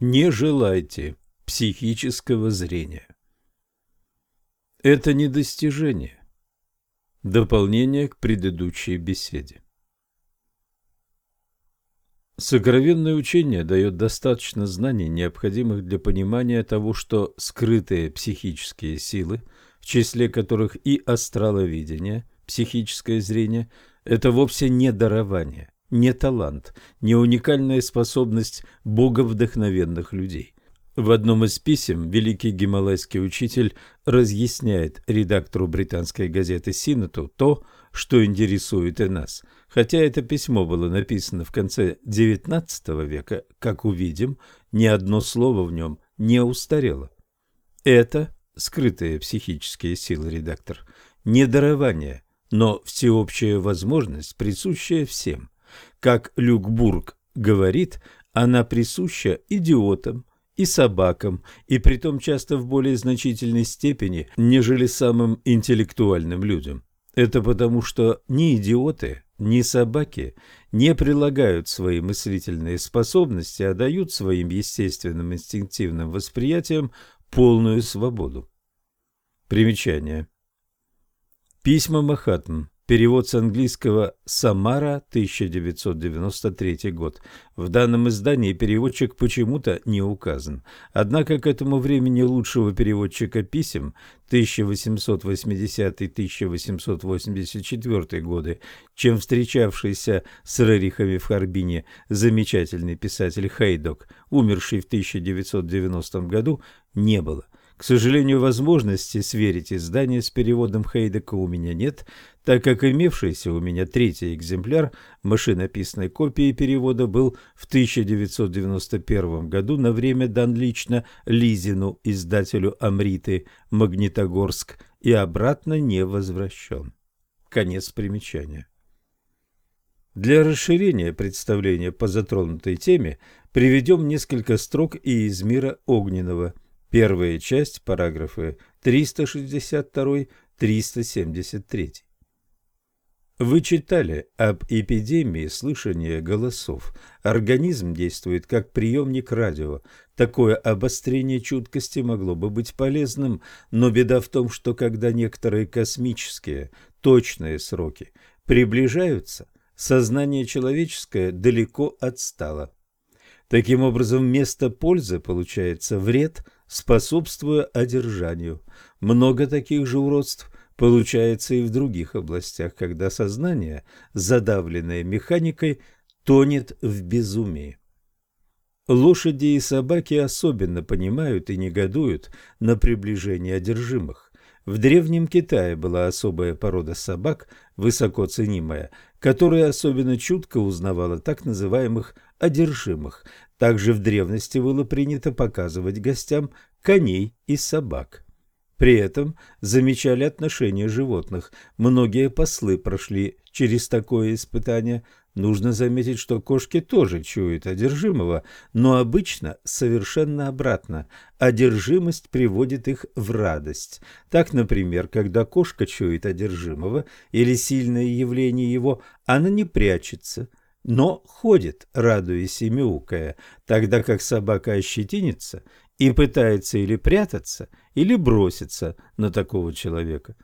Не желайте психического зрения. Это не достижение. Дополнение к предыдущей беседе. Сокровенное учение дает достаточно знаний, необходимых для понимания того, что скрытые психические силы, в числе которых и астраловидение, психическое зрение, это вовсе не дарование, не талант, не уникальная способность боговдохновенных людей. В одном из писем великий гималайский учитель разъясняет редактору британской газеты «Синату» то, что интересует и нас. Хотя это письмо было написано в конце XIX века, как увидим, ни одно слово в нем не устарело. Это скрытые психические силы, редактор, не дарование, но всеобщая возможность, присущая всем. Как Люкбург говорит, она присуща идиотам, и собакам, и притом часто в более значительной степени, нежели самым интеллектуальным людям. Это потому, что ни идиоты, ни собаки не прилагают свои мыслительные способности, а дают своим естественным инстинктивным восприятиям полную свободу. Примечание. Письма Махатм. Перевод с английского «Самара», 1993 год. В данном издании переводчик почему-то не указан. Однако к этому времени лучшего переводчика писем 1880-1884 годы, чем встречавшийся с Рерихами в Харбине замечательный писатель Хейдок, умерший в 1990 году, не было. К сожалению, возможности сверить издание с переводом Хейдека у меня нет, так как имевшийся у меня третий экземпляр машинописной копии перевода был в 1991 году на время дан лично Лизину, издателю Амриты, Магнитогорск, и обратно не возвращен. Конец примечания. Для расширения представления по затронутой теме приведем несколько строк и из мира огненного – Первая часть, параграфы 362-373. Вы читали об эпидемии слышания голосов. Организм действует как приемник радио. Такое обострение чуткости могло бы быть полезным, но беда в том, что когда некоторые космические, точные сроки приближаются, сознание человеческое далеко отстало. Таким образом, вместо пользы получается вред, способствуя одержанию. Много таких же уродств получается и в других областях, когда сознание, задавленное механикой, тонет в безумии. Лошади и собаки особенно понимают и негодуют на приближение одержимых. В Древнем Китае была особая порода собак, высоко ценимая, которая особенно чутко узнавала так называемых одержимых. Также в древности было принято показывать гостям коней и собак. При этом замечали отношения животных. Многие послы прошли через такое испытание. Нужно заметить, что кошки тоже чуют одержимого, но обычно совершенно обратно. Одержимость приводит их в радость. Так, например, когда кошка чует одержимого или сильное явление его, она не прячется – но ходит, радуясь и мяукая, тогда как собака ощетинится и пытается или прятаться, или броситься на такого человека.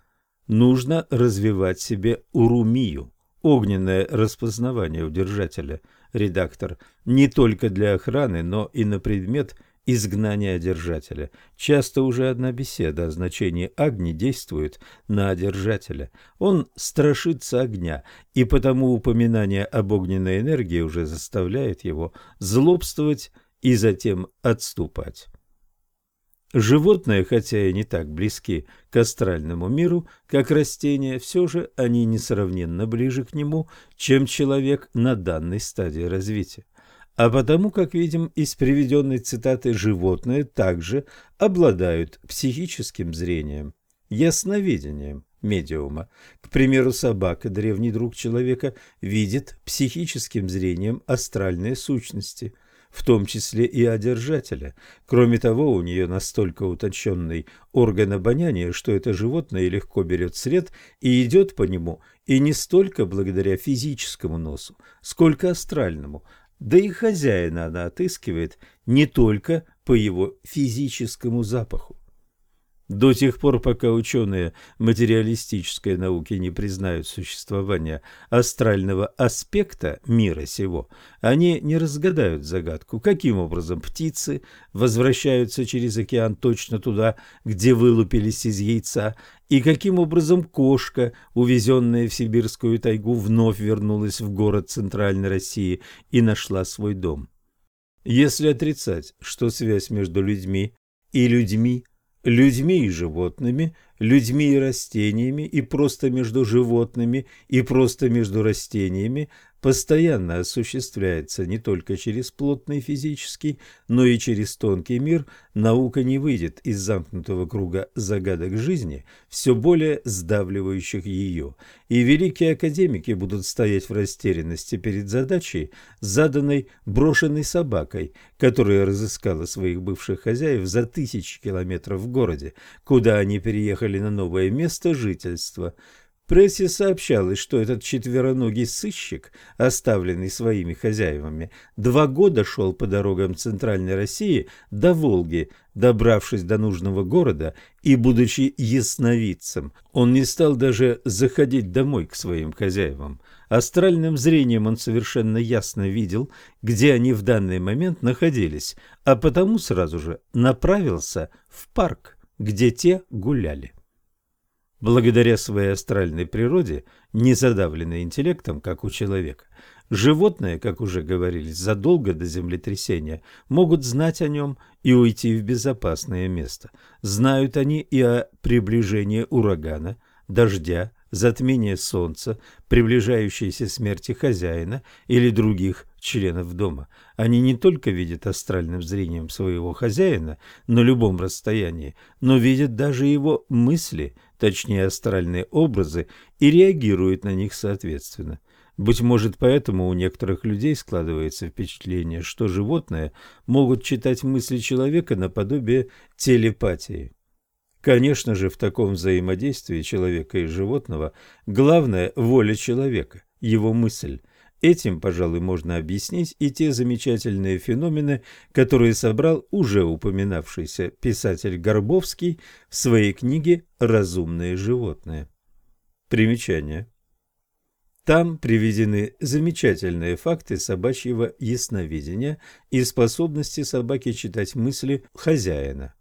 Нужно развивать себе урумию, огненное распознавание у держателя, редактор, не только для охраны, но и на предмет – изгнания держателя. Часто уже одна беседа о значении огни действует на держателя. Он страшится огня, и потому упоминание об огненной энергии уже заставляет его злобствовать и затем отступать. Животные, хотя и не так близки к астральному миру, как растения, все же они несравненно ближе к нему, чем человек на данной стадии развития а потому, как видим из приведенной цитаты, животные также обладают психическим зрением, ясновидением медиума. К примеру, собака, древний друг человека, видит психическим зрением астральные сущности, в том числе и одержателя. Кроме того, у нее настолько утонченный орган обоняния, что это животное легко берет след и идет по нему, и не столько благодаря физическому носу, сколько астральному – да и хозяина она отыскивает не только по его физическому запаху. До тех пор, пока ученые материалистической науки не признают существование астрального аспекта мира сего, они не разгадают загадку, каким образом птицы возвращаются через океан точно туда, где вылупились из яйца, и каким образом кошка, увезенная в сибирскую тайгу, вновь вернулась в город Центральной России и нашла свой дом. Если отрицать, что связь между людьми и людьми людьми и животными, людьми и растениями, и просто между животными, и просто между растениями, постоянно осуществляется не только через плотный физический, но и через тонкий мир, наука не выйдет из замкнутого круга загадок жизни, все более сдавливающих ее, и великие академики будут стоять в растерянности перед задачей, заданной брошенной собакой, которая разыскала своих бывших хозяев за тысячи километров в городе, куда они переехали на новое место жительства – прессе сообщалось, что этот четвероногий сыщик, оставленный своими хозяевами, два года шел по дорогам Центральной России до Волги, добравшись до нужного города и будучи ясновидцем. Он не стал даже заходить домой к своим хозяевам. Астральным зрением он совершенно ясно видел, где они в данный момент находились, а потому сразу же направился в парк, где те гуляли. Благодаря своей астральной природе, не задавленной интеллектом, как у человека, животные, как уже говорилось, задолго до землетрясения могут знать о нем и уйти в безопасное место. Знают они и о приближении урагана, дождя, затмения солнца, приближающейся смерти хозяина или других членов дома. Они не только видят астральным зрением своего хозяина на любом расстоянии, но видят даже его мысли – точнее астральные образы, и реагирует на них соответственно. Быть может, поэтому у некоторых людей складывается впечатление, что животные могут читать мысли человека наподобие телепатии. Конечно же, в таком взаимодействии человека и животного главное – воля человека, его мысль. Этим, пожалуй, можно объяснить и те замечательные феномены, которые собрал уже упоминавшийся писатель Горбовский в своей книге «Разумные животные». Примечание. Там приведены замечательные факты собачьего ясновидения и способности собаки читать мысли хозяина.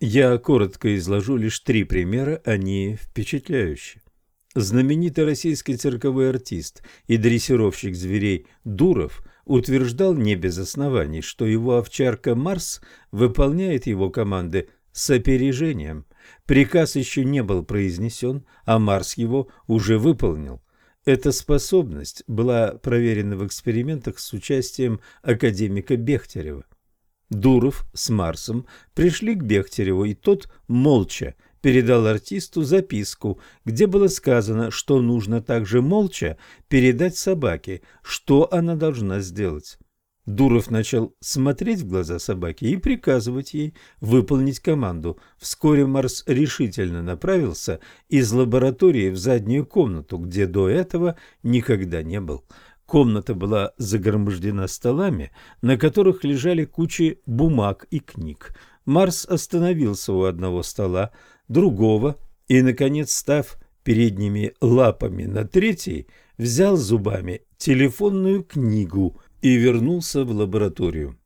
Я коротко изложу лишь три примера, они впечатляющие. Знаменитый российский цирковой артист и дрессировщик зверей Дуров утверждал не без оснований, что его овчарка Марс выполняет его команды с опережением. Приказ еще не был произнесен, а Марс его уже выполнил. Эта способность была проверена в экспериментах с участием академика Бехтерева. Дуров с Марсом пришли к Бехтереву, и тот молча передал артисту записку, где было сказано, что нужно также молча передать собаке, что она должна сделать. Дуров начал смотреть в глаза собаки и приказывать ей выполнить команду. Вскоре Марс решительно направился из лаборатории в заднюю комнату, где до этого никогда не был. Комната была загромождена столами, на которых лежали кучи бумаг и книг. Марс остановился у одного стола, другого и, наконец, став передними лапами на третий, взял зубами телефонную книгу и вернулся в лабораторию.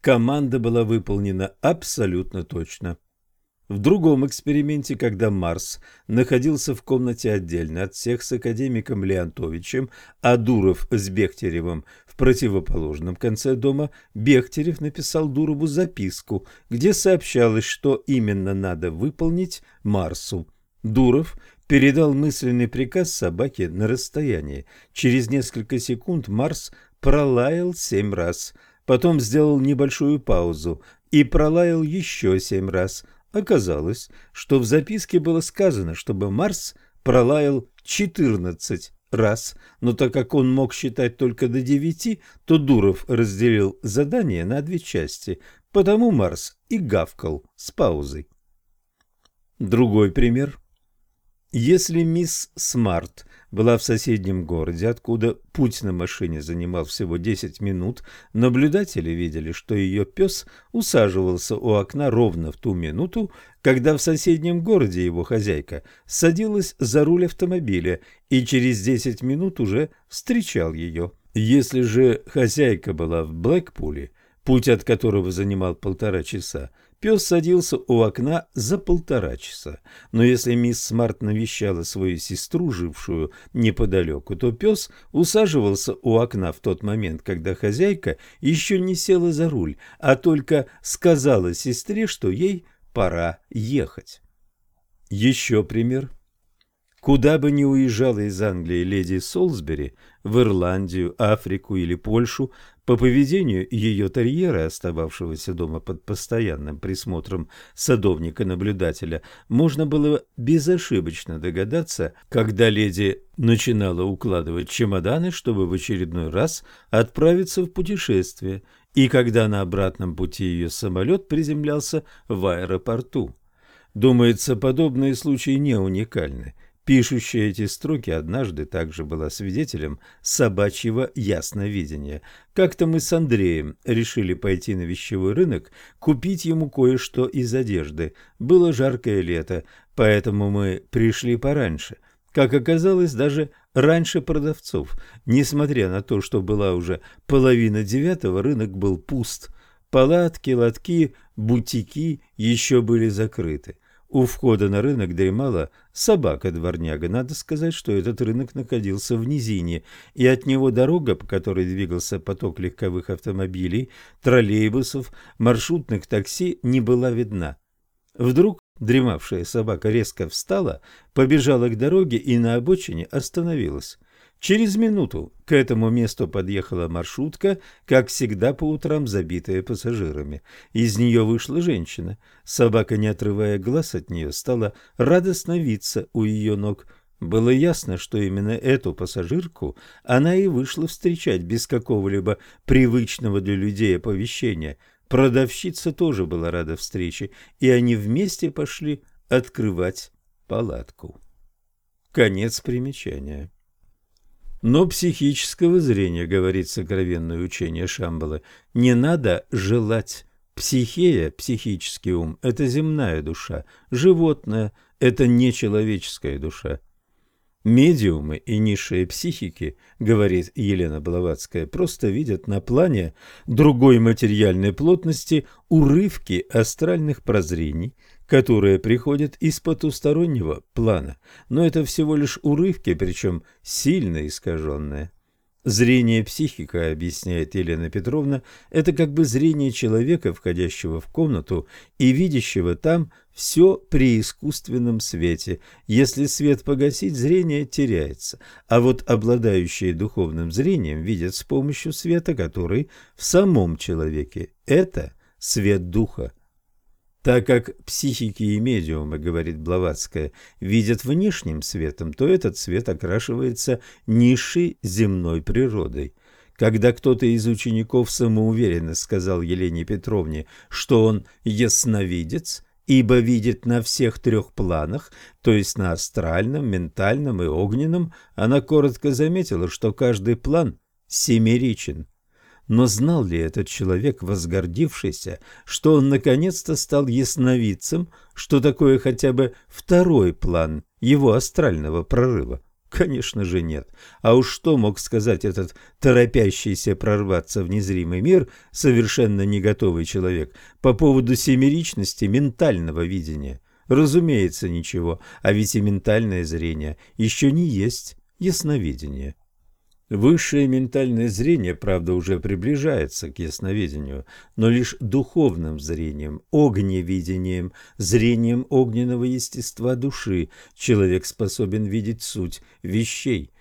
Команда была выполнена абсолютно точно. В другом эксперименте, когда Марс находился в комнате отдельно от всех с академиком Леонтовичем, а Дуров с Бехтеревым в противоположном конце дома, Бехтерев написал Дурову записку, где сообщалось, что именно надо выполнить Марсу. Дуров передал мысленный приказ собаке на расстоянии. Через несколько секунд Марс пролаял семь раз, потом сделал небольшую паузу и пролаял еще семь раз – Оказалось, что в записке было сказано, чтобы Марс пролаял 14 раз, но так как он мог считать только до 9, то Дуров разделил задание на две части, потому Марс и гавкал с паузой. Другой пример. Если мисс Смарт была в соседнем городе, откуда путь на машине занимал всего 10 минут, наблюдатели видели, что ее пес усаживался у окна ровно в ту минуту, когда в соседнем городе его хозяйка садилась за руль автомобиля и через 10 минут уже встречал ее. Если же хозяйка была в Блэкпуле, путь от которого занимал полтора часа, Пес садился у окна за полтора часа, но если мисс Смарт навещала свою сестру, жившую неподалеку, то пес усаживался у окна в тот момент, когда хозяйка еще не села за руль, а только сказала сестре, что ей пора ехать. Еще пример. Куда бы ни уезжала из Англии леди Солсбери, в Ирландию, Африку или Польшу, по поведению ее терьера, остававшегося дома под постоянным присмотром садовника-наблюдателя, можно было безошибочно догадаться, когда леди начинала укладывать чемоданы, чтобы в очередной раз отправиться в путешествие, и когда на обратном пути ее самолет приземлялся в аэропорту. Думается, подобные случаи не уникальны. Пишущая эти строки однажды также была свидетелем собачьего ясновидения. Как-то мы с Андреем решили пойти на вещевой рынок, купить ему кое-что из одежды. Было жаркое лето, поэтому мы пришли пораньше. Как оказалось, даже раньше продавцов. Несмотря на то, что была уже половина девятого, рынок был пуст. Палатки, лотки, бутики еще были закрыты. У входа на рынок дремала собака-дворняга. Надо сказать, что этот рынок находился в низине, и от него дорога, по которой двигался поток легковых автомобилей, троллейбусов, маршрутных такси, не была видна. Вдруг дремавшая собака резко встала, побежала к дороге и на обочине остановилась. Через минуту к этому месту подъехала маршрутка, как всегда по утрам забитая пассажирами. Из нее вышла женщина. Собака, не отрывая глаз от нее, стала радостно виться у ее ног. Было ясно, что именно эту пассажирку она и вышла встречать без какого-либо привычного для людей оповещения. Продавщица тоже была рада встрече, и они вместе пошли открывать палатку. Конец примечания. Но психического зрения, говорит сокровенное учение Шамбала, не надо желать. Психея, психический ум – это земная душа, животное – это нечеловеческая душа. Медиумы и низшие психики, говорит Елена Блаватская, просто видят на плане другой материальной плотности урывки астральных прозрений – которые приходят из потустороннего плана, но это всего лишь урывки, причем сильно искаженные. Зрение психика, объясняет Елена Петровна, это как бы зрение человека, входящего в комнату и видящего там все при искусственном свете. Если свет погасить, зрение теряется, а вот обладающие духовным зрением видят с помощью света, который в самом человеке. Это свет духа. Так как психики и медиумы, говорит Блаватская, видят внешним светом, то этот свет окрашивается низшей земной природой. Когда кто-то из учеников самоуверенно сказал Елене Петровне, что он ясновидец, ибо видит на всех трех планах, то есть на астральном, ментальном и огненном, она коротко заметила, что каждый план семеричен. Но знал ли этот человек, возгордившийся, что он наконец-то стал ясновидцем, что такое хотя бы второй план его астрального прорыва? Конечно же нет. А уж что мог сказать этот торопящийся прорваться в незримый мир, совершенно не готовый человек, по поводу семеричности ментального видения? Разумеется, ничего, а ведь и ментальное зрение еще не есть ясновидение. Высшее ментальное зрение, правда, уже приближается к ясновидению, но лишь духовным зрением, огневидением, зрением огненного естества души. Человек способен видеть суть вещей,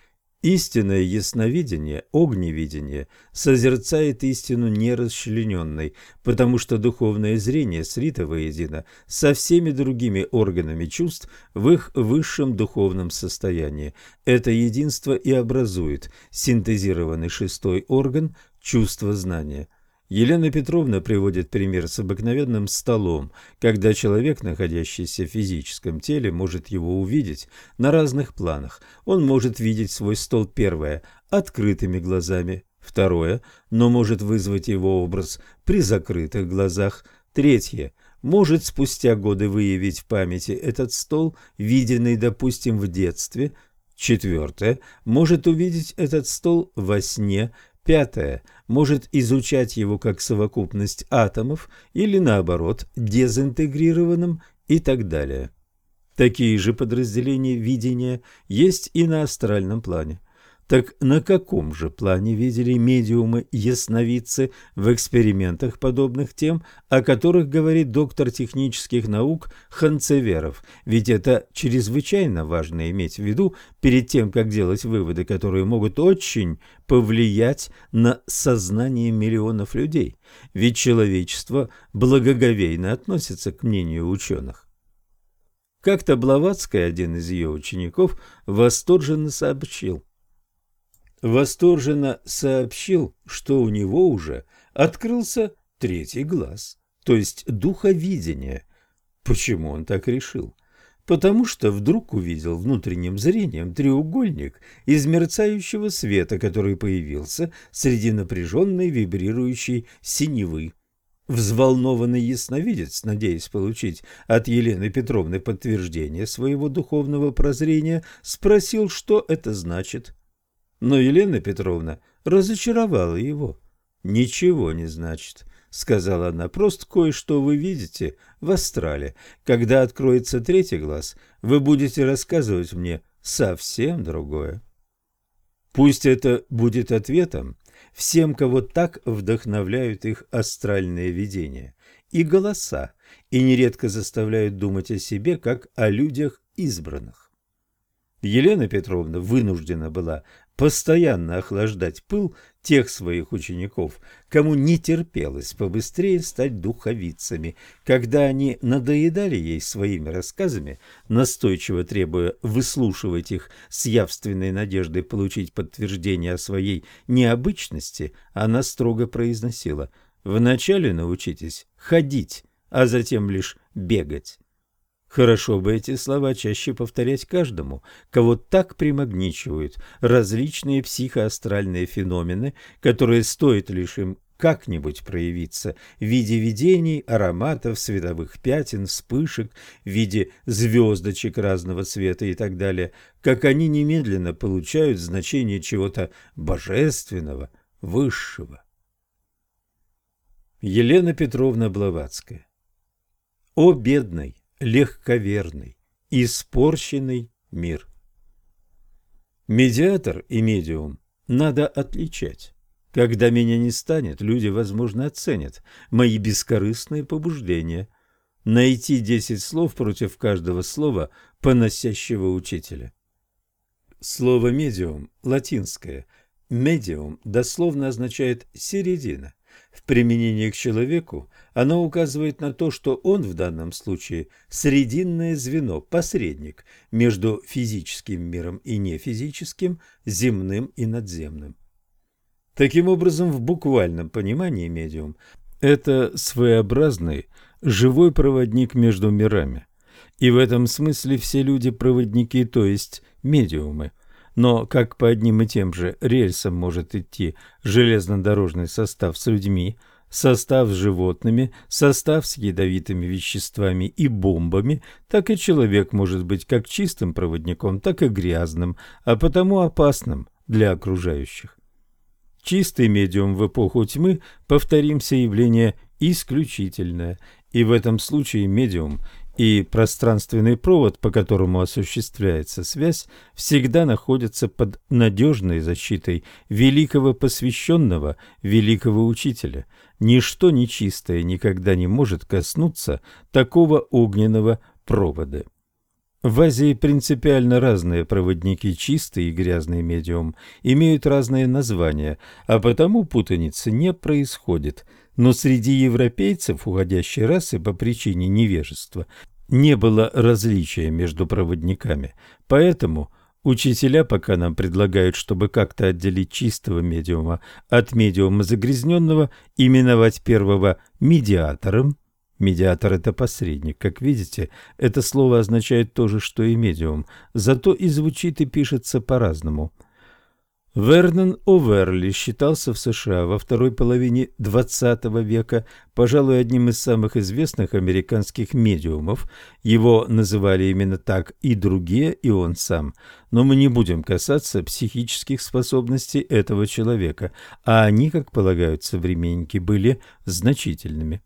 Истинное ясновидение, огневидение, созерцает истину нерасчлененной, потому что духовное зрение слито воедино со всеми другими органами чувств в их высшем духовном состоянии. Это единство и образует синтезированный шестой орган – чувство знания. Елена Петровна приводит пример с обыкновенным столом, когда человек, находящийся в физическом теле, может его увидеть на разных планах. Он может видеть свой стол, первое, открытыми глазами, второе, но может вызвать его образ при закрытых глазах, третье, может спустя годы выявить в памяти этот стол, виденный, допустим, в детстве, четвертое, может увидеть этот стол во сне, Пятое. Может изучать его как совокупность атомов или, наоборот, дезинтегрированным и так далее. Такие же подразделения видения есть и на астральном плане. Так на каком же плане видели медиумы-ясновидцы в экспериментах, подобных тем, о которых говорит доктор технических наук Ханцеверов? Ведь это чрезвычайно важно иметь в виду перед тем, как делать выводы, которые могут очень повлиять на сознание миллионов людей. Ведь человечество благоговейно относится к мнению ученых. Как-то Блаватская, один из ее учеников, восторженно сообщил – восторженно сообщил, что у него уже открылся третий глаз, то есть духовидение. Почему он так решил? Потому что вдруг увидел внутренним зрением треугольник из мерцающего света, который появился среди напряженной вибрирующей синевы. Взволнованный ясновидец, надеясь получить от Елены Петровны подтверждение своего духовного прозрения, спросил, что это значит. Но Елена Петровна разочаровала его. «Ничего не значит», — сказала она, — «просто кое-что вы видите в астрале. Когда откроется третий глаз, вы будете рассказывать мне совсем другое». Пусть это будет ответом всем, кого так вдохновляют их астральные видения и голоса, и нередко заставляют думать о себе, как о людях избранных. Елена Петровна вынуждена была постоянно охлаждать пыл тех своих учеников, кому не терпелось побыстрее стать духовицами. Когда они надоедали ей своими рассказами, настойчиво требуя выслушивать их с явственной надеждой получить подтверждение о своей необычности, она строго произносила «Вначале научитесь ходить, а затем лишь бегать». Хорошо бы эти слова чаще повторять каждому, кого так примагничивают различные психоастральные феномены, которые стоит лишь им как-нибудь проявиться в виде видений, ароматов, световых пятен, вспышек, в виде звездочек разного цвета и так далее, как они немедленно получают значение чего-то божественного, высшего. Елена Петровна Блаватская О, бедный! Легковерный, испорченный мир. Медиатор и медиум надо отличать. Когда меня не станет, люди, возможно, оценят мои бескорыстные побуждения. Найти десять слов против каждого слова поносящего учителя. Слово «медиум» латинское «медиум» дословно означает «середина». В применении к человеку оно указывает на то, что он в данном случае срединное звено, посредник между физическим миром и нефизическим, земным и надземным. Таким образом, в буквальном понимании медиум – это своеобразный живой проводник между мирами. И в этом смысле все люди – проводники, то есть медиумы – но как по одним и тем же рельсам может идти железнодорожный состав с людьми, состав с животными, состав с ядовитыми веществами и бомбами, так и человек может быть как чистым проводником, так и грязным, а потому опасным для окружающих. Чистый медиум в эпоху тьмы, повторимся, явление исключительное, и в этом случае медиум и пространственный провод, по которому осуществляется связь, всегда находятся под надежной защитой великого посвященного, великого учителя. Ничто нечистое никогда не может коснуться такого огненного провода. В Азии принципиально разные проводники, чистый и грязный медиум, имеют разные названия, а потому путаницы не происходит – но среди европейцев уходящей расы по причине невежества не было различия между проводниками, поэтому Учителя пока нам предлагают, чтобы как-то отделить чистого медиума от медиума загрязненного, именовать первого медиатором. Медиатор – это посредник. Как видите, это слово означает то же, что и медиум, зато и звучит и пишется по-разному. Вернон О'Верли считался в США во второй половине XX века, пожалуй, одним из самых известных американских медиумов. Его называли именно так и другие, и он сам. Но мы не будем касаться психических способностей этого человека, а они, как полагают современники, были значительными.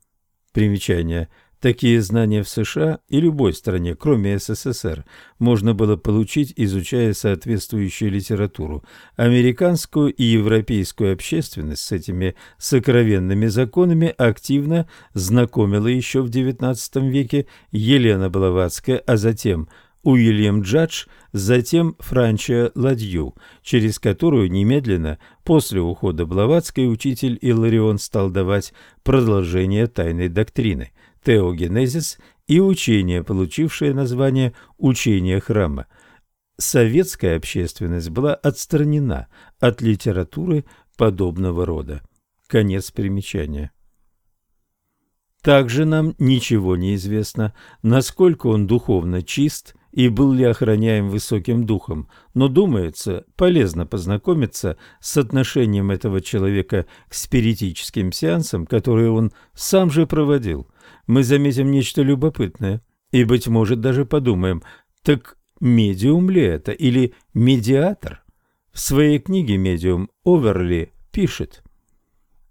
Примечание – Такие знания в США и любой стране, кроме СССР, можно было получить, изучая соответствующую литературу. Американскую и европейскую общественность с этими сокровенными законами активно знакомила еще в XIX веке Елена Блаватская, а затем Уильям Джадж, затем Франча Ладью, через которую немедленно после ухода Блаватской учитель Илларион стал давать продолжение тайной доктрины – теогенезис и учение, получившее название «учение храма». Советская общественность была отстранена от литературы подобного рода. Конец примечания. Также нам ничего не известно, насколько он духовно чист и был ли охраняем высоким духом, но, думается, полезно познакомиться с отношением этого человека к спиритическим сеансам, которые он сам же проводил – мы заметим нечто любопытное и, быть может, даже подумаем, так медиум ли это или медиатор? В своей книге «Медиум» Оверли пишет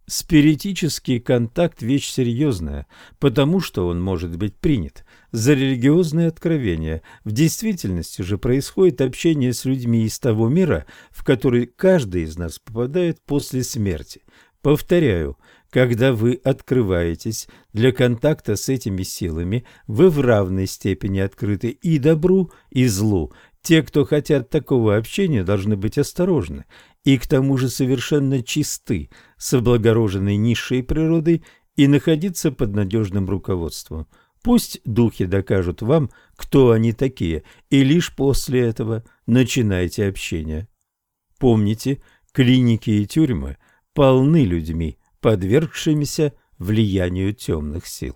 Спиритический контакт – вещь серьезная, потому что он может быть принят за религиозные откровения. В действительности же происходит общение с людьми из того мира, в который каждый из нас попадает после смерти. Повторяю, когда вы открываетесь для контакта с этими силами, вы в равной степени открыты и добру, и злу. Те, кто хотят такого общения, должны быть осторожны и к тому же совершенно чисты, с облагороженной низшей природой и находиться под надежным руководством. Пусть духи докажут вам, кто они такие, и лишь после этого начинайте общение. Помните, клиники и тюрьмы полны людьми, подвергшимися влиянию темных сил.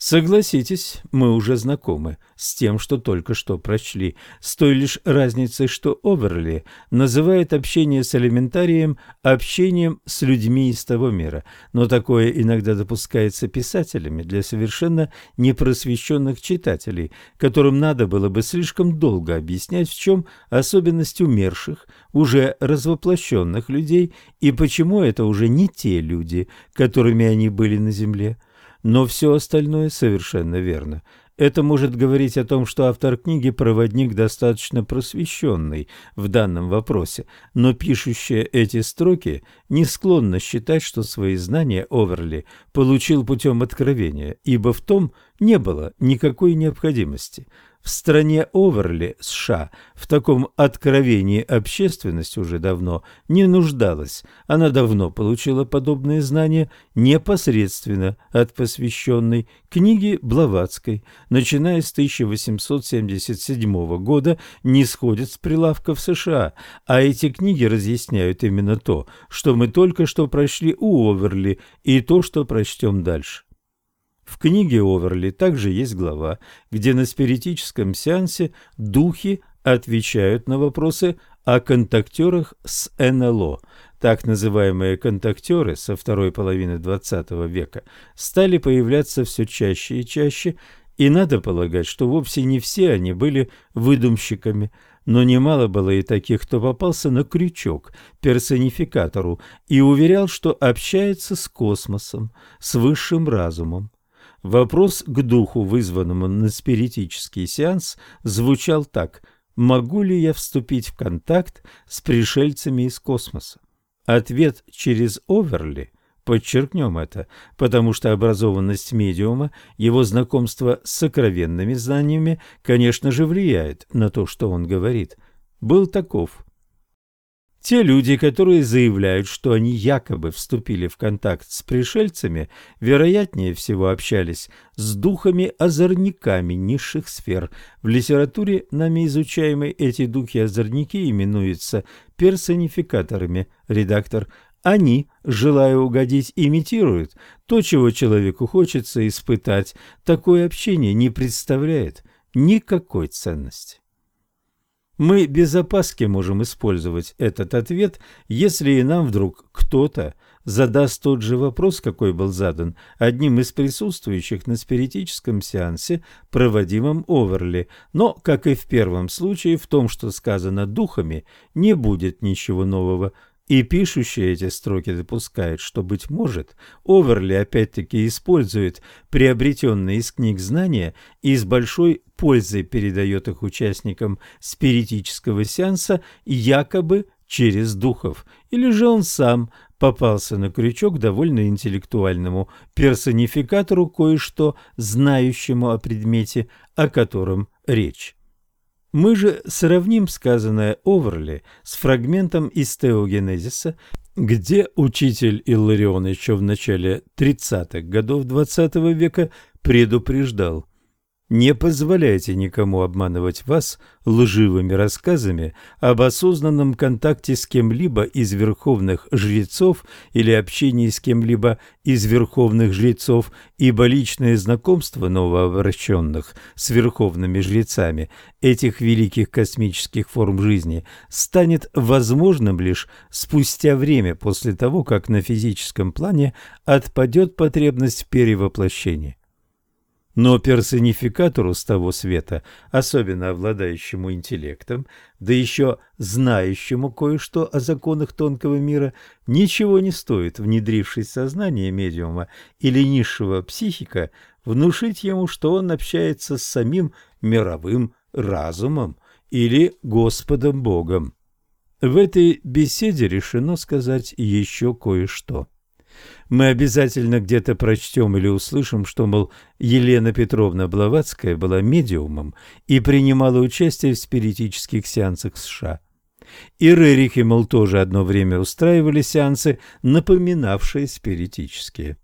Согласитесь, мы уже знакомы с тем, что только что прочли, с той лишь разницей, что Оверли называет общение с элементарием общением с людьми из того мира, но такое иногда допускается писателями для совершенно непросвещенных читателей, которым надо было бы слишком долго объяснять, в чем особенность умерших, уже развоплощенных людей и почему это уже не те люди, которыми они были на земле но все остальное совершенно верно. Это может говорить о том, что автор книги – проводник достаточно просвещенный в данном вопросе, но пишущая эти строки не склонна считать, что свои знания Оверли получил путем откровения, ибо в том не было никакой необходимости – в стране Оверли, США, в таком откровении общественность уже давно не нуждалась. Она давно получила подобные знания непосредственно от посвященной книги Блаватской. Начиная с 1877 года не сходят с прилавков США, а эти книги разъясняют именно то, что мы только что прошли у Оверли и то, что прочтем дальше. В книге Оверли также есть глава, где на спиритическом сеансе духи отвечают на вопросы о контактерах с НЛО. Так называемые контактеры со второй половины XX века стали появляться все чаще и чаще, и надо полагать, что вовсе не все они были выдумщиками, но немало было и таких, кто попался на крючок персонификатору и уверял, что общается с космосом, с высшим разумом. Вопрос к духу, вызванному на спиритический сеанс, звучал так «Могу ли я вступить в контакт с пришельцами из космоса?» Ответ через Оверли Подчеркнем это, потому что образованность медиума, его знакомство с сокровенными знаниями, конечно же, влияет на то, что он говорит. Был таков. Те люди, которые заявляют, что они якобы вступили в контакт с пришельцами, вероятнее всего общались с духами-озорниками низших сфер. В литературе нами изучаемые эти духи-озорники именуются персонификаторами. Редактор они, желая угодить, имитируют то, чего человеку хочется испытать. Такое общение не представляет никакой ценности. Мы без опаски можем использовать этот ответ, если и нам вдруг кто-то задаст тот же вопрос, какой был задан одним из присутствующих на спиритическом сеансе, проводимом Оверли. Но, как и в первом случае, в том, что сказано духами, не будет ничего нового. И пишущий эти строки допускает, что, быть может, Оверли опять-таки использует приобретенные из книг знания и с большой пользой передает их участникам спиритического сеанса якобы через духов, или же он сам попался на крючок довольно интеллектуальному персонификатору, кое-что знающему о предмете, о котором речь. Мы же сравним сказанное Оверли с фрагментом из теогенезиса, где учитель Илларион еще в начале 30-х годов XX -го века предупреждал не позволяйте никому обманывать вас лживыми рассказами об осознанном контакте с кем-либо из верховных жрецов или общении с кем-либо из верховных жрецов, ибо личное знакомство новообращенных с верховными жрецами этих великих космических форм жизни станет возможным лишь спустя время после того, как на физическом плане отпадет потребность в перевоплощении. Но персонификатору с того света, особенно обладающему интеллектом, да еще знающему кое-что о законах тонкого мира, ничего не стоит, внедрившись в сознание медиума или низшего психика, внушить ему, что он общается с самим мировым разумом или Господом Богом. В этой беседе решено сказать еще кое-что мы обязательно где-то прочтем или услышим, что, мол, Елена Петровна Блаватская была медиумом и принимала участие в спиритических сеансах США. И Рерихи, мол, тоже одно время устраивали сеансы, напоминавшие спиритические.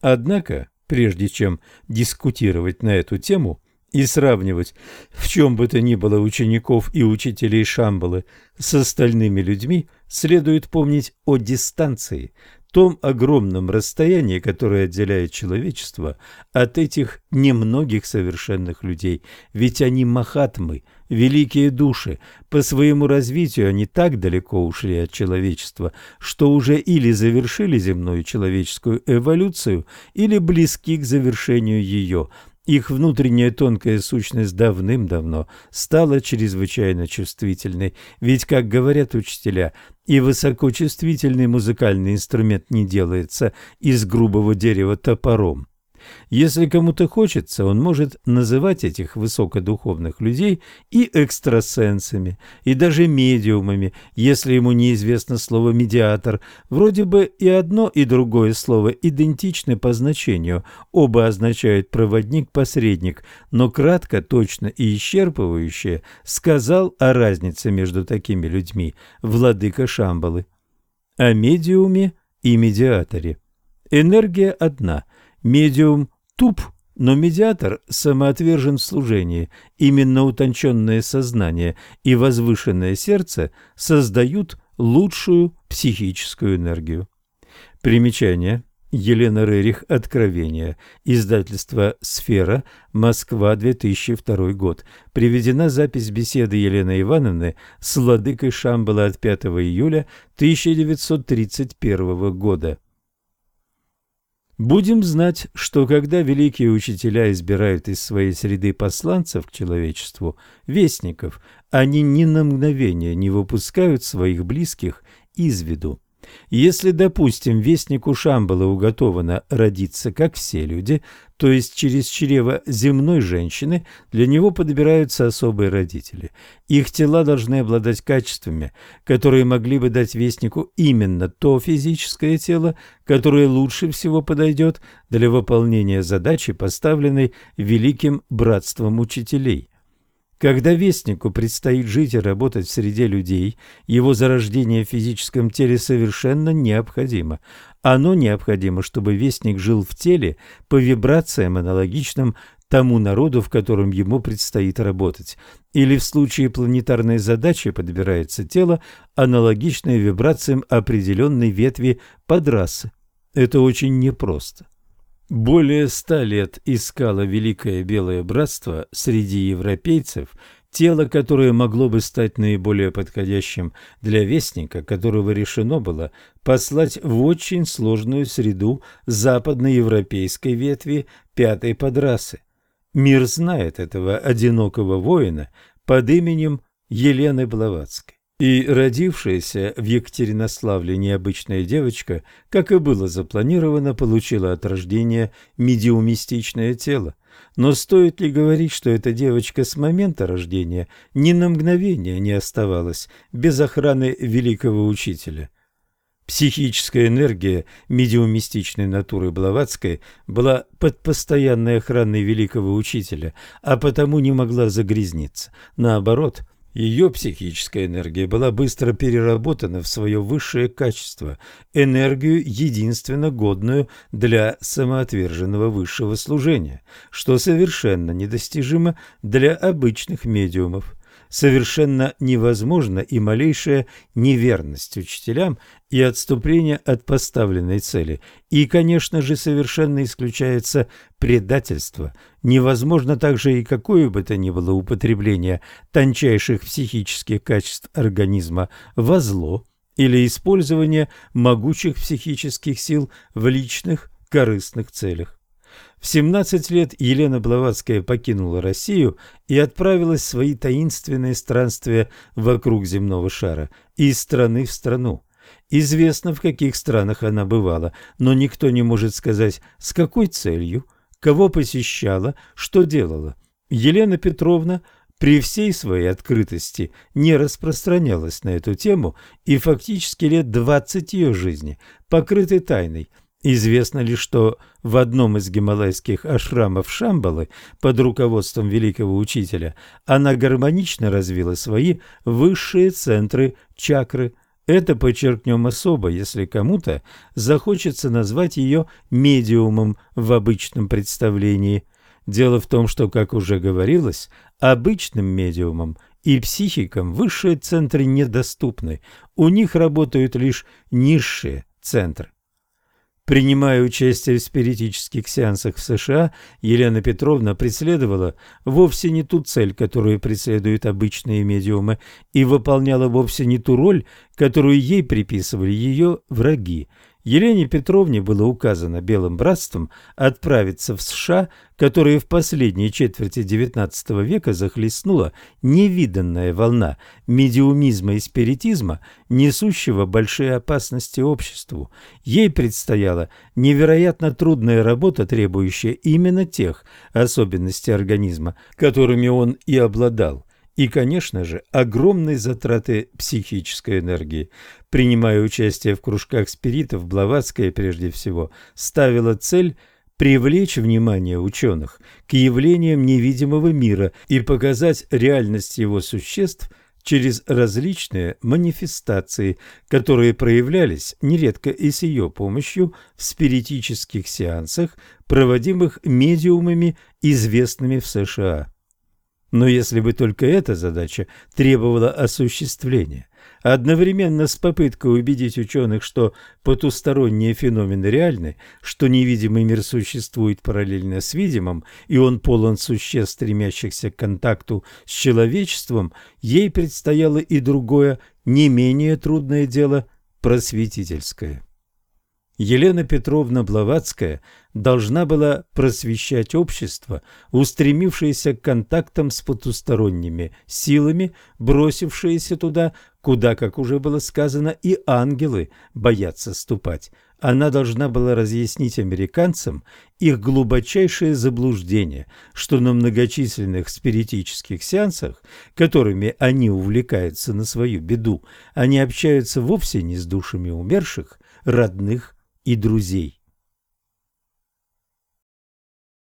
Однако, прежде чем дискутировать на эту тему и сравнивать в чем бы то ни было учеников и учителей Шамбалы с остальными людьми, следует помнить о дистанции, том огромном расстоянии, которое отделяет человечество от этих немногих совершенных людей. Ведь они махатмы, великие души. По своему развитию они так далеко ушли от человечества, что уже или завершили земную человеческую эволюцию, или близки к завершению ее – их внутренняя тонкая сущность давным-давно стала чрезвычайно чувствительной, ведь, как говорят учителя, и высокочувствительный музыкальный инструмент не делается из грубого дерева топором. Если кому-то хочется, он может называть этих высокодуховных людей и экстрасенсами, и даже медиумами, если ему неизвестно слово «медиатор». Вроде бы и одно, и другое слово идентичны по значению, оба означают «проводник-посредник», но кратко, точно и исчерпывающе сказал о разнице между такими людьми владыка Шамбалы. О медиуме и медиаторе. Энергия одна – Медиум туп, но медиатор самоотвержен в служении. Именно утонченное сознание и возвышенное сердце создают лучшую психическую энергию. Примечание. Елена Рерих «Откровение». Издательство «Сфера», Москва, 2002 год. Приведена запись беседы Елены Ивановны с владыкой Шамбала от 5 июля 1931 года. Будем знать, что когда великие учителя избирают из своей среды посланцев к человечеству, вестников, они ни на мгновение не выпускают своих близких из виду. Если, допустим, вестнику Шамбала уготовано родиться, как все люди, то есть через чрево земной женщины, для него подбираются особые родители. Их тела должны обладать качествами, которые могли бы дать вестнику именно то физическое тело, которое лучше всего подойдет для выполнения задачи, поставленной великим братством учителей. Когда вестнику предстоит жить и работать в среде людей, его зарождение в физическом теле совершенно необходимо. Оно необходимо, чтобы вестник жил в теле по вибрациям, аналогичным тому народу, в котором ему предстоит работать. Или в случае планетарной задачи подбирается тело, аналогичное вибрациям определенной ветви подрасы. Это очень непросто. Более ста лет искало Великое Белое Братство среди европейцев тело, которое могло бы стать наиболее подходящим для вестника, которого решено было послать в очень сложную среду западноевропейской ветви пятой подрасы. Мир знает этого одинокого воина под именем Елены Блаватской. И родившаяся в Екатеринославле необычная девочка, как и было запланировано, получила от рождения медиумистичное тело. Но стоит ли говорить, что эта девочка с момента рождения ни на мгновение не оставалась без охраны великого учителя? Психическая энергия медиумистичной натуры Блаватской была под постоянной охраной великого учителя, а потому не могла загрязниться. Наоборот – ее психическая энергия была быстро переработана в свое высшее качество, энергию, единственно годную для самоотверженного высшего служения, что совершенно недостижимо для обычных медиумов совершенно невозможна и малейшая неверность учителям и отступление от поставленной цели. И, конечно же, совершенно исключается предательство. Невозможно также и какое бы то ни было употребление тончайших психических качеств организма во зло или использование могучих психических сил в личных корыстных целях. В 17 лет Елена Блаватская покинула Россию и отправилась в свои таинственные странствия вокруг земного шара, из страны в страну. Известно, в каких странах она бывала, но никто не может сказать, с какой целью, кого посещала, что делала. Елена Петровна при всей своей открытости не распространялась на эту тему, и фактически лет 20 ее жизни покрыты тайной – Известно ли, что в одном из гималайских ашрамов Шамбалы под руководством великого учителя она гармонично развила свои высшие центры чакры. Это подчеркнем особо, если кому-то захочется назвать ее медиумом в обычном представлении. Дело в том, что, как уже говорилось, обычным медиумам и психикам высшие центры недоступны, у них работают лишь низшие центры. Принимая участие в спиритических сеансах в США, Елена Петровна преследовала вовсе не ту цель, которую преследуют обычные медиумы, и выполняла вовсе не ту роль, которую ей приписывали ее враги. Елене Петровне было указано Белым братством отправиться в США, которые в последней четверти XIX века захлестнула невиданная волна медиумизма и спиритизма, несущего большие опасности обществу. Ей предстояла невероятно трудная работа, требующая именно тех особенностей организма, которыми он и обладал и, конечно же, огромные затраты психической энергии. Принимая участие в кружках спиритов, Блаватская прежде всего ставила цель привлечь внимание ученых к явлениям невидимого мира и показать реальность его существ через различные манифестации, которые проявлялись нередко и с ее помощью в спиритических сеансах, проводимых медиумами, известными в США. Но если бы только эта задача требовала осуществления, одновременно с попыткой убедить ученых, что потусторонние феномены реальны, что невидимый мир существует параллельно с видимым, и он полон существ, стремящихся к контакту с человечеством, ей предстояло и другое, не менее трудное дело – просветительское. Елена Петровна Блаватская должна была просвещать общество, устремившееся к контактам с потусторонними силами, бросившееся туда, куда, как уже было сказано, и ангелы боятся ступать. Она должна была разъяснить американцам их глубочайшее заблуждение, что на многочисленных спиритических сеансах, которыми они увлекаются на свою беду, они общаются вовсе не с душами умерших, родных и друзей.